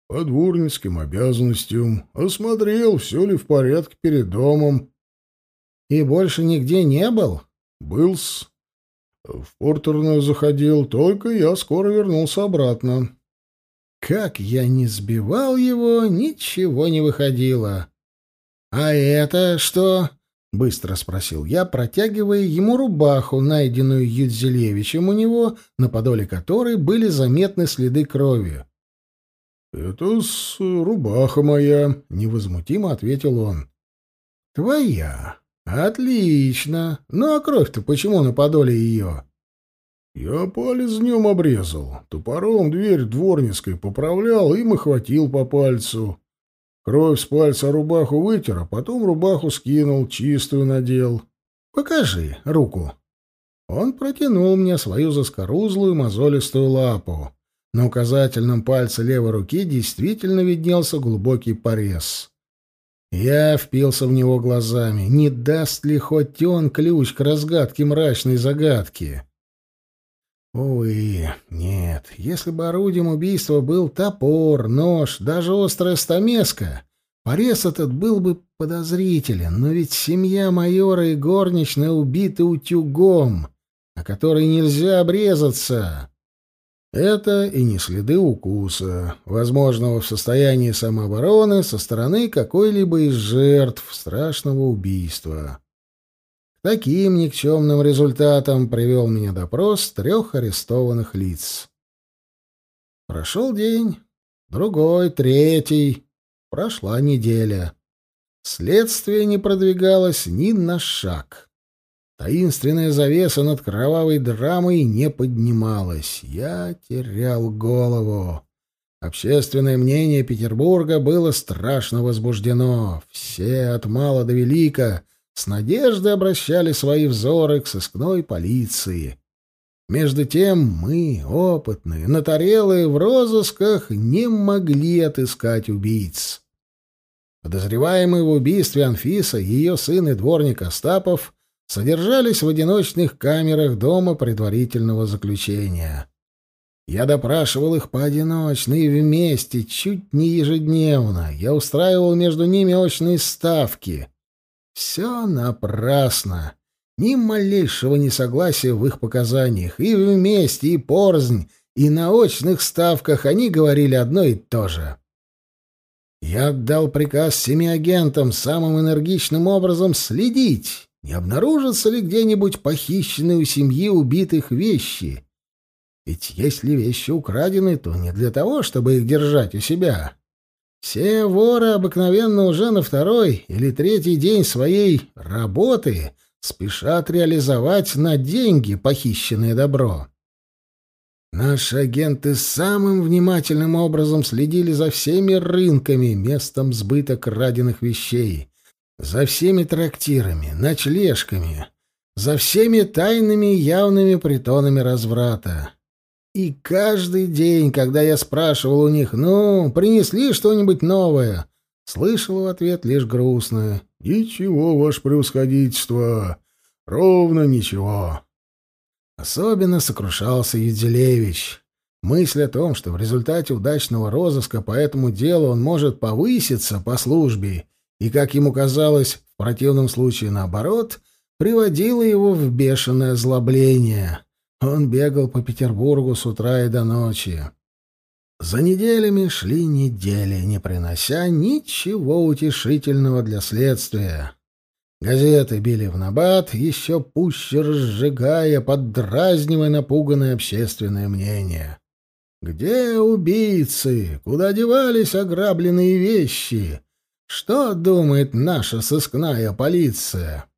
«По дворницким обязанностям. Осмотрел, все ли в порядке перед домом». «И больше нигде не был?» «Был-с. В портерную заходил, только я скоро вернулся обратно». Как я не сбивал его, ничего не выходило. «А это что?» — быстро спросил я, протягивая ему рубаху, найденную Юдзелевичем у него, на подоле которой были заметны следы крови. «Это с рубаха моя», — невозмутимо ответил он. «Твоя? Отлично. Ну а кровь-то почему на подоле ее?» «Я палец днем обрезал, топором дверь дворницкой поправлял, им и хватил по пальцу. Кровь с пальца рубаху вытер, а потом рубаху скинул, чистую надел. «Покажи руку». Он протянул мне свою заскорузлую мозолистую лапу. На указательном пальце левой руки действительно виднелся глубокий порез. Я впился в него глазами. Не даст ли хоть он ключ к разгадке мрачной загадки? Увы, нет. Если бы орудием убийства был топор, нож, даже острая стамеска, порез этот был бы подозрителен. Но ведь семья майора и горничная убиты утюгом, о которой нельзя обрезаться. Это и не следы укуса, возможного в состоянии самообороны со стороны какой-либо из жертв страшного убийства. Таким никчемным результатом привел меня допрос трех арестованных лиц. Прошел день, другой, третий, прошла неделя. Следствие не продвигалось ни на шаг. Таинственная завеса над кровавой драмой не поднималась. Я терял голову. Общественное мнение Петербурга было страшно возбуждено. Все от мала до велика с надеждой обращали свои взоры к сыскной полиции. Между тем мы, опытные, натарелые в розысках, не могли отыскать убийц. Подозреваемые в убийстве Анфиса, ее сын и дворник Остапов содержались в одиночных камерах дома предварительного заключения. Я допрашивал их поодиночно и вместе, чуть не ежедневно. Я устраивал между ними очные ставки — все напрасно. Ни малейшего несогласия в их показаниях. И вместе, и порзнь, и на очных ставках они говорили одно и то же. Я отдал приказ семи агентам самым энергичным образом следить, не обнаружатся ли где-нибудь похищенные у семьи убитых вещи. Ведь если вещи украдены, то не для того, чтобы их держать у себя, все воры обыкновенно уже на второй или третий день своей работы спешат реализовать на деньги похищенное добро. Наши агенты самым внимательным образом следили за всеми рынками, местом сбыта краденных вещей, за всеми трактирами, ночлежками, за всеми тайными явными притонами разврата. И каждый день, когда я спрашивал у них, ну, принесли что-нибудь новое, слышал в ответ лишь грустное. «Ничего, ваше превосходительство, ровно ничего». Особенно сокрушался Юдзелевич. Мысль о том, что в результате удачного розыска по этому делу он может повыситься по службе, и, как ему казалось, в противном случае наоборот, приводила его в бешеное озлобление. Он бегал по Петербургу с утра и до ночи. За неделями шли недели, не принося ничего утешительного для следствия. Газеты били в набат, еще пуще разжигая, поддразнивая напуганное общественное мнение. Где убийцы? Куда девались ограбленные вещи? Что думает наша сыскная полиция?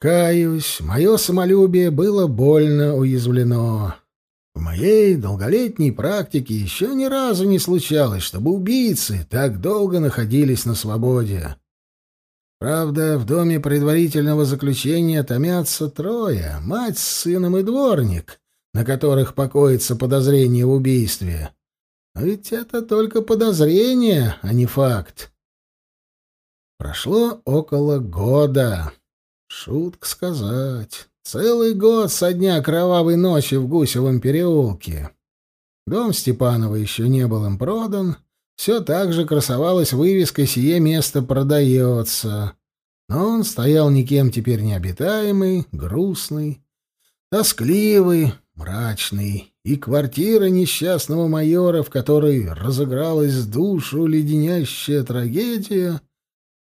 Каюсь, мое самолюбие было больно уязвлено. В моей долголетней практике еще ни разу не случалось, чтобы убийцы так долго находились на свободе. Правда, в доме предварительного заключения томятся трое — мать с сыном и дворник, на которых покоится подозрение в убийстве. А ведь это только подозрение, а не факт. Прошло около года. Шутка сказать. Целый год со дня кровавой ночи в Гусевом переулке. Дом Степанова еще не был им продан. Все так же красовалась вывеска «Сие место продается». Но он стоял никем теперь необитаемый, грустный, тоскливый, мрачный. И квартира несчастного майора, в которой разыгралась душу леденящая трагедия,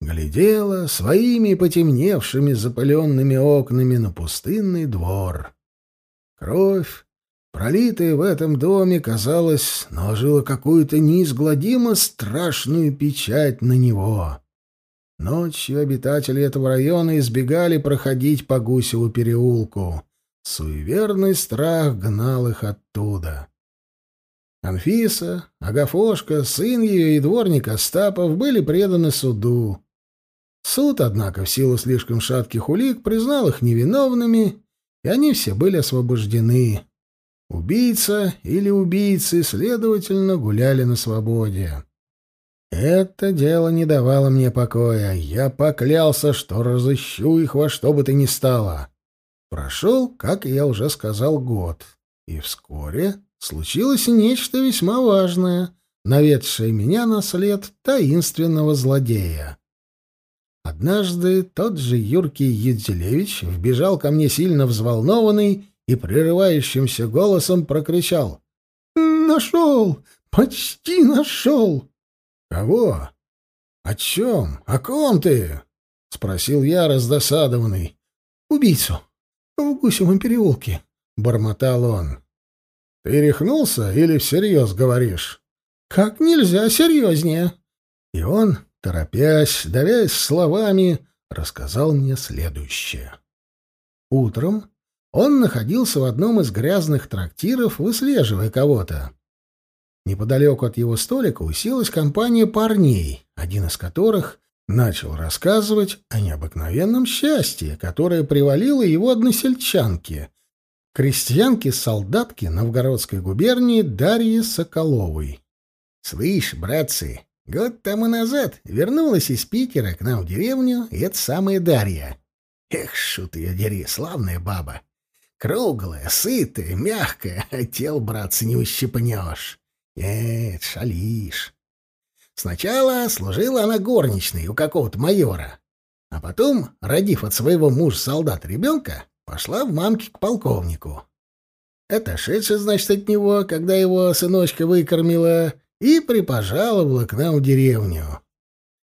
глядела своими потемневшими запыленными окнами на пустынный двор. Кровь, пролитая в этом доме, казалось, наложила какую-то неизгладимо страшную печать на него. Ночью обитатели этого района избегали проходить по Гусеву переулку. Суеверный страх гнал их оттуда. Анфиса, Агафошка, сын ее и дворник Остапов были преданы суду. Суд, однако, в силу слишком шатких улик, признал их невиновными, и они все были освобождены. Убийца или убийцы, следовательно, гуляли на свободе. Это дело не давало мне покоя. Я поклялся, что разыщу их во что бы то ни стало. Прошел, как я уже сказал, год. И вскоре случилось нечто весьма важное, наведшее меня на след таинственного злодея. Однажды тот же Юркий Юдзелевич вбежал ко мне сильно взволнованный и прерывающимся голосом прокричал. «Нашел! Почти нашел!» «Кого? О чем? О ком ты?» — спросил я, раздосадованный. «Убийцу. В Гусевом переулке», — бормотал он. «Ты рехнулся или всерьез говоришь?» «Как нельзя серьезнее». И он, торопясь, давясь словами, рассказал мне следующее. Утром он находился в одном из грязных трактиров, выслеживая кого-то. Неподалеку от его столика уселась компания парней, один из которых начал рассказывать о необыкновенном счастье, которое привалило его односельчанке, крестьянке-солдатке Новгородской губернии Дарье Соколовой. «Слышь, братцы, год тому назад вернулась из Питера к нам в деревню эта самая Дарья. Эх, шут ее дери, славная баба. Круглая, сытая, мягкая, а тел, братцы, не ущипнешь. Нет, шалишь. Сначала служила она горничной у какого-то майора, а потом, родив от своего мужа-солдата ребенка, пошла в мамки к полковнику. Это шедшая, значит, от него, когда его сыночка выкормила, и припожаловала к нам в деревню.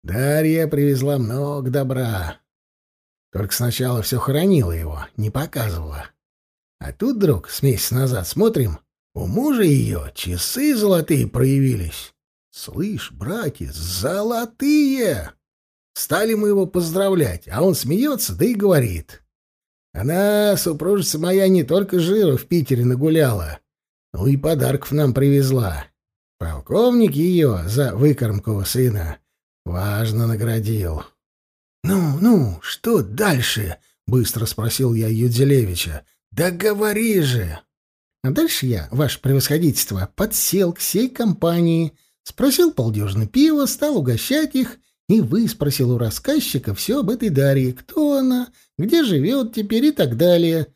Дарья привезла много добра. Только сначала все хоронила его, не показывала. А тут, друг, с месяц назад смотрим, у мужа ее часы золотые проявились. Слышь, братья, золотые! Стали мы его поздравлять, а он смеется, да и говорит. Она, супружица моя, не только жира в Питере нагуляла, но и подарков нам привезла. Полковник ее за выкормку сына важно наградил. — Ну, ну, что дальше? — быстро спросил я Юдзелевича. — Да говори же! А дальше я, ваше превосходительство, подсел к сей компании, спросил полдюжины пива, стал угощать их и выспросил у рассказчика все об этой Дарье, кто она, где живет теперь и так далее.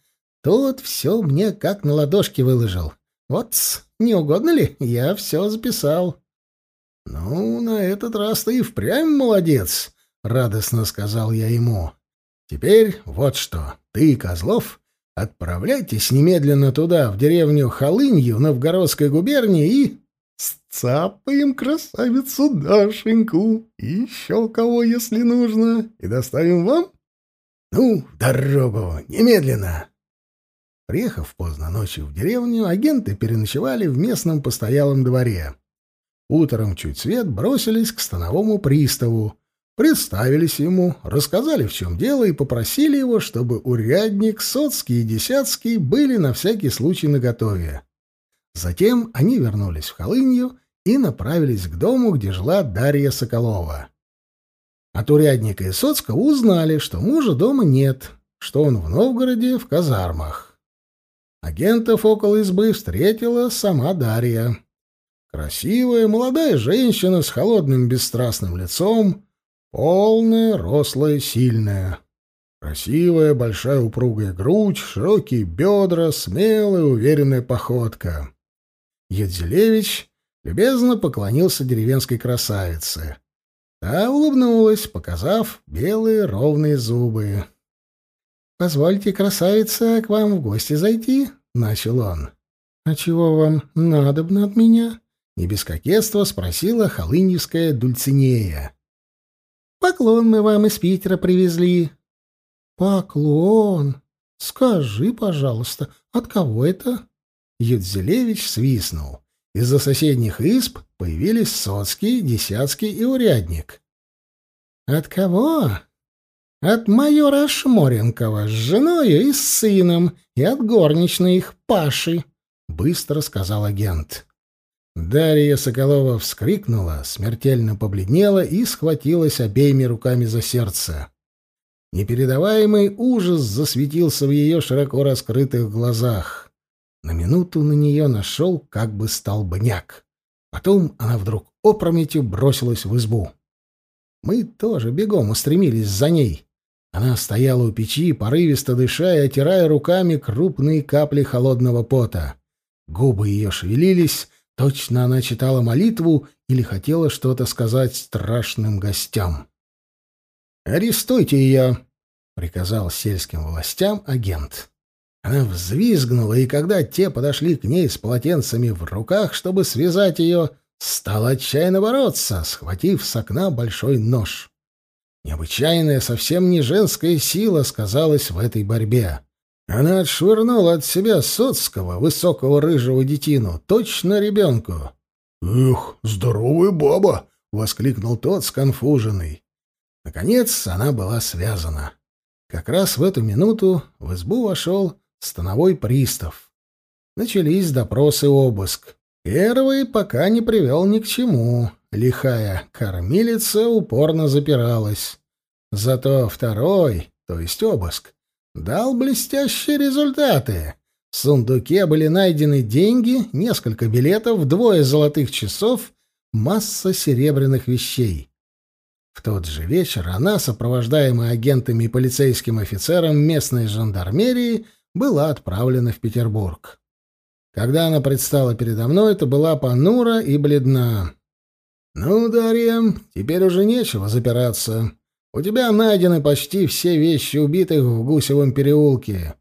Тот все мне как на ладошке выложил. Вот, не угодно ли? Я все записал. — Ну, на этот раз ты и впрямь молодец, — радостно сказал я ему. — Теперь вот что. Ты, Козлов, Отправляйтесь немедленно туда, в деревню Холынью Новгородской губернии и... Сцапаем красавицу Дашеньку и еще кого, если нужно, и доставим вам? Ну, дорогу, немедленно. Приехав поздно ночью в деревню, агенты переночевали в местном постоялом дворе. Утром чуть свет бросились к становому приставу, Представились ему, рассказали, в чем дело, и попросили его, чтобы урядник, Соцкий и Десятский были на всякий случай наготове. Затем они вернулись в Холынью и направились к дому, где жила Дарья Соколова. От урядника и Соцкого узнали, что мужа дома нет, что он в Новгороде в казармах. Агентов около избы встретила сама Дарья. Красивая молодая женщина с холодным бесстрастным лицом, Полная, рослая, сильная. Красивая, большая упругая грудь, широкие бедра, смелая, уверенная походка. Едзелевич любезно поклонился деревенской красавице. Та улыбнулась, показав белые ровные зубы. — Позвольте, красавица, к вам в гости зайти? — начал он. — А чего вам надобно от меня? — не без кокетства спросила холыньевская Дульцинея. Поклон мы вам из Питера привезли». «Поклон? Скажи, пожалуйста, от кого это?» Юдзелевич свистнул. Из-за соседних изб появились Соцкий, Десятский и Урядник. «От кого?» «От майора Шморенкова с женою и с сыном, и от горничной их Паши», — быстро сказал агент. Дарья Соколова вскрикнула, смертельно побледнела и схватилась обеими руками за сердце. Непередаваемый ужас засветился в ее широко раскрытых глазах. На минуту на нее нашел как бы столбняк. Потом она вдруг опрометью бросилась в избу. Мы тоже бегом устремились за ней. Она стояла у печи, порывисто дыша и отирая руками крупные капли холодного пота. Губы ее шевелились, Точно она читала молитву или хотела что-то сказать страшным гостям. «Арестуйте ее!» — приказал сельским властям агент. Она взвизгнула, и когда те подошли к ней с полотенцами в руках, чтобы связать ее, стала отчаянно бороться, схватив с окна большой нож. Необычайная, совсем не женская сила сказалась в этой борьбе. Она отшвырнула от себя соцкого, высокого рыжего детину, точно ребенку. «Эх, здоровая баба!» — воскликнул тот сконфуженный. Наконец она была связана. Как раз в эту минуту в избу вошел становой пристав. Начались допросы и обыск. Первый пока не привел ни к чему. Лихая кормилица упорно запиралась. Зато второй, то есть обыск, дал блестящие результаты. В сундуке были найдены деньги, несколько билетов, двое золотых часов, масса серебряных вещей. В тот же вечер она, сопровождаемая агентами и полицейским офицером местной жандармерии, была отправлена в Петербург. Когда она предстала передо мной, это была понура и бледна. «Ну, Дарья, теперь уже нечего запираться. У тебя найдены почти все вещи убитых в Гусевом переулке.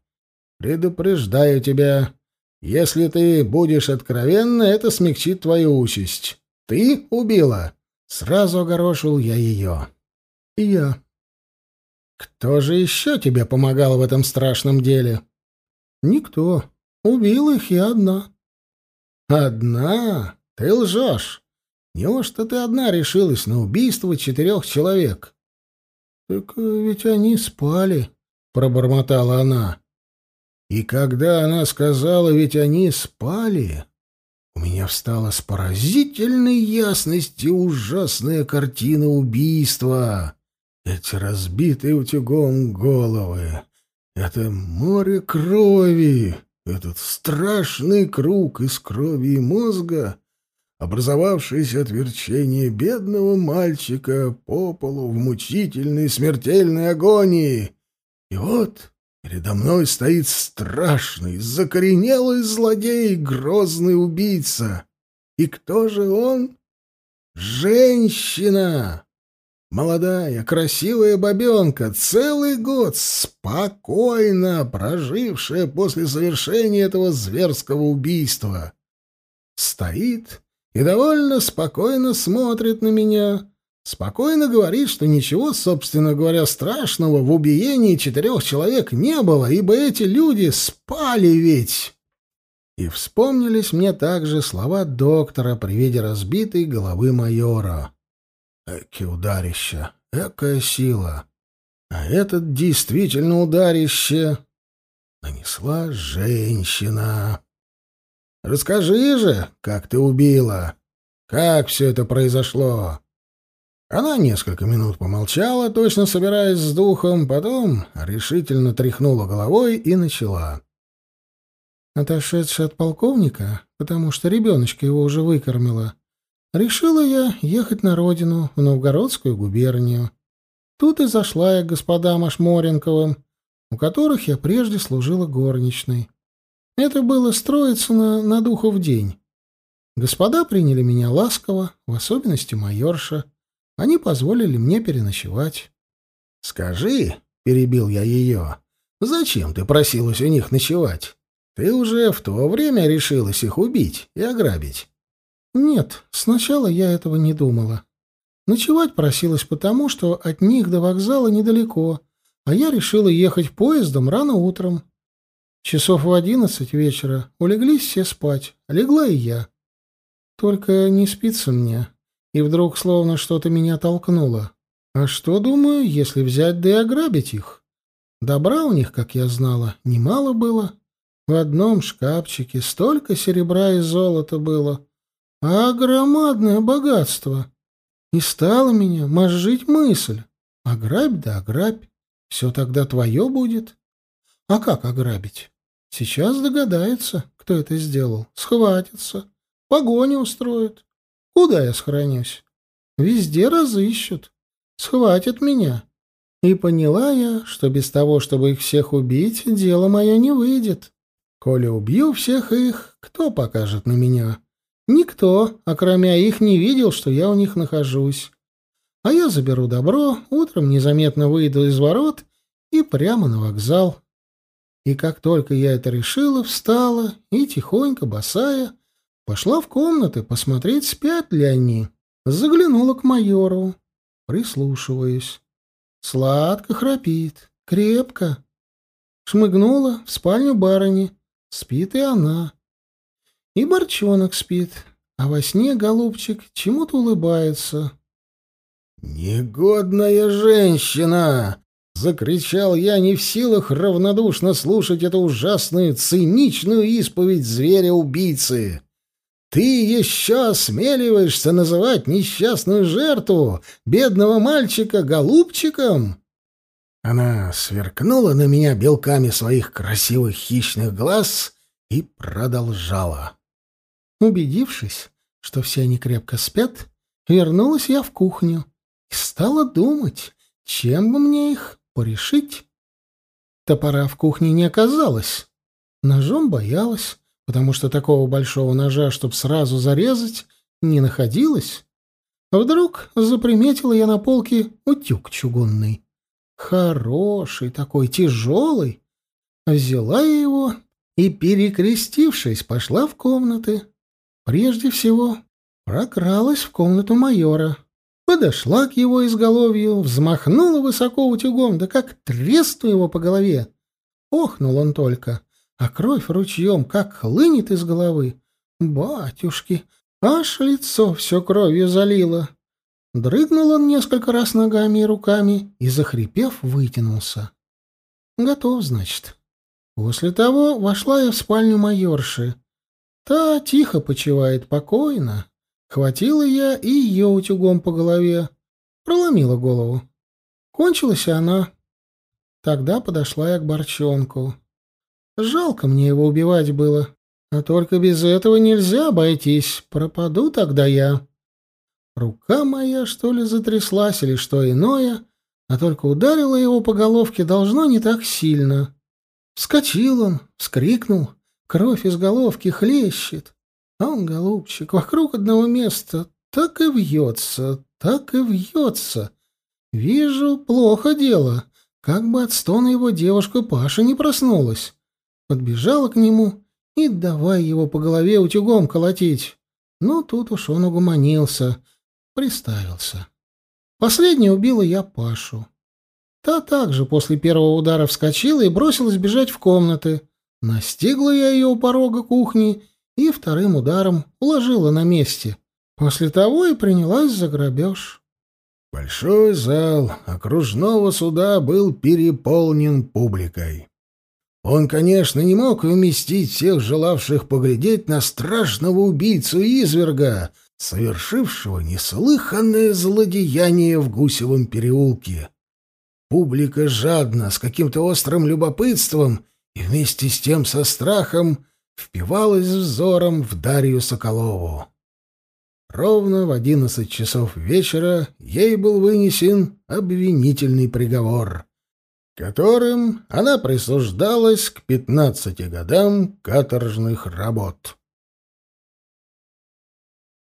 Предупреждаю тебя, если ты будешь откровенна, это смягчит твою участь. Ты убила?» Сразу огорошил я ее. «И я». «Кто же еще тебе помогал в этом страшном деле?» «Никто. Убил их я одна». «Одна? Ты лжешь. Неужто ты одна решилась на убийство четырех человек?» «Так э, ведь они спали», — пробормотала она. И когда она сказала «ведь они спали», у меня встала с поразительной ясностью ужасная картина убийства. Эти разбитые утюгом головы, это море крови, этот страшный круг из крови и мозга, образовавшееся от верчения бедного мальчика по полу в мучительной смертельной агонии. И вот передо мной стоит страшный, закоренелый злодей, грозный убийца. И кто же он? Женщина! Молодая, красивая бабенка, целый год спокойно прожившая после совершения этого зверского убийства. Стоит и довольно спокойно смотрит на меня, спокойно говорит, что ничего, собственно говоря, страшного в убиении четырех человек не было, ибо эти люди спали ведь. И вспомнились мне также слова доктора при виде разбитой головы майора. Эки ударище, экая сила. А этот действительно ударище нанесла женщина. Расскажи же, как ты убила? Как все это произошло?» Она несколько минут помолчала, точно собираясь с духом, потом решительно тряхнула головой и начала. Отошедшая от полковника, потому что ребеночка его уже выкормила, решила я ехать на родину, в Новгородскую губернию. Тут и зашла я к господам Ашморенковым, у которых я прежде служила горничной. Это было строиться на, на духов день. Господа приняли меня ласково, в особенности майорша. Они позволили мне переночевать. — Скажи, — перебил я ее, — зачем ты просилась у них ночевать? Ты уже в то время решилась их убить и ограбить. — Нет, сначала я этого не думала. Ночевать просилась потому, что от них до вокзала недалеко, а я решила ехать поездом рано утром. Часов в одиннадцать вечера улеглись все спать, легла и я. Только не спится мне, и вдруг словно что-то меня толкнуло. А что, думаю, если взять да и ограбить их? Добра у них, как я знала, немало было. В одном шкафчике столько серебра и золота было, а громадное богатство. И стала меня мозжить мысль. Ограбь да ограбь, все тогда твое будет. А как ограбить? Сейчас догадается, кто это сделал. Схватится, погоню устроит. Куда я схоронюсь? Везде разыщут. Схватят меня. И поняла я, что без того, чтобы их всех убить, дело мое не выйдет. Коли убью всех их, кто покажет на меня? Никто, кроме их, не видел, что я у них нахожусь. А я заберу добро, утром незаметно выйду из ворот и прямо на вокзал. И как только я это решила, встала и, тихонько, босая, пошла в комнаты посмотреть, спят ли они. Заглянула к майору, прислушиваясь. Сладко храпит, крепко. Шмыгнула в спальню барыни. Спит и она. И борчонок спит, а во сне, голубчик, чему-то улыбается. «Негодная женщина!» — закричал я, не в силах равнодушно слушать эту ужасную, циничную исповедь зверя-убийцы. «Ты еще осмеливаешься называть несчастную жертву, бедного мальчика, голубчиком?» Она сверкнула на меня белками своих красивых хищных глаз и продолжала. Убедившись, что все они крепко спят, вернулась я в кухню и стала думать, чем бы мне их порешить. Топора в кухне не оказалось. Ножом боялась, потому что такого большого ножа, чтоб сразу зарезать, не находилось. Вдруг заприметила я на полке утюг чугунный. Хороший такой, тяжелый. Взяла я его и, перекрестившись, пошла в комнаты. Прежде всего, прокралась в комнату майора. Подошла к его изголовью, взмахнула высоко утюгом, да как тресну его по голове. Охнул он только, а кровь ручьем как хлынет из головы. Батюшки, аж лицо все кровью залило. Дрыгнул он несколько раз ногами и руками и, захрипев, вытянулся. Готов, значит. После того вошла я в спальню майорши. Та тихо почивает покойно. Хватила я и ее утюгом по голове. Проломила голову. Кончилась она. Тогда подошла я к Борчонку. Жалко мне его убивать было. А только без этого нельзя обойтись. Пропаду тогда я. Рука моя, что ли, затряслась или что иное, а только ударила его по головке должно не так сильно. Вскочил он, вскрикнул, Кровь из головки хлещет. Он, голубчик, вокруг одного места так и вьется, так и вьется. Вижу, плохо дело. Как бы от стона его девушка Паша не проснулась. Подбежала к нему и давай его по голове утюгом колотить. Ну, тут уж он угомонился, приставился. Последнее убила я Пашу. Та также после первого удара вскочила и бросилась бежать в комнаты. Настигла я ее у порога кухни и вторым ударом уложила на месте. После того и принялась за грабеж. Большой зал окружного суда был переполнен публикой. Он, конечно, не мог вместить всех желавших поглядеть на страшного убийцу-изверга, совершившего неслыханное злодеяние в Гусевом переулке. Публика жадно, с каким-то острым любопытством — и вместе с тем со страхом впивалась взором в Дарью Соколову. Ровно в одиннадцать часов вечера ей был вынесен обвинительный приговор, которым она присуждалась к пятнадцати годам каторжных работ.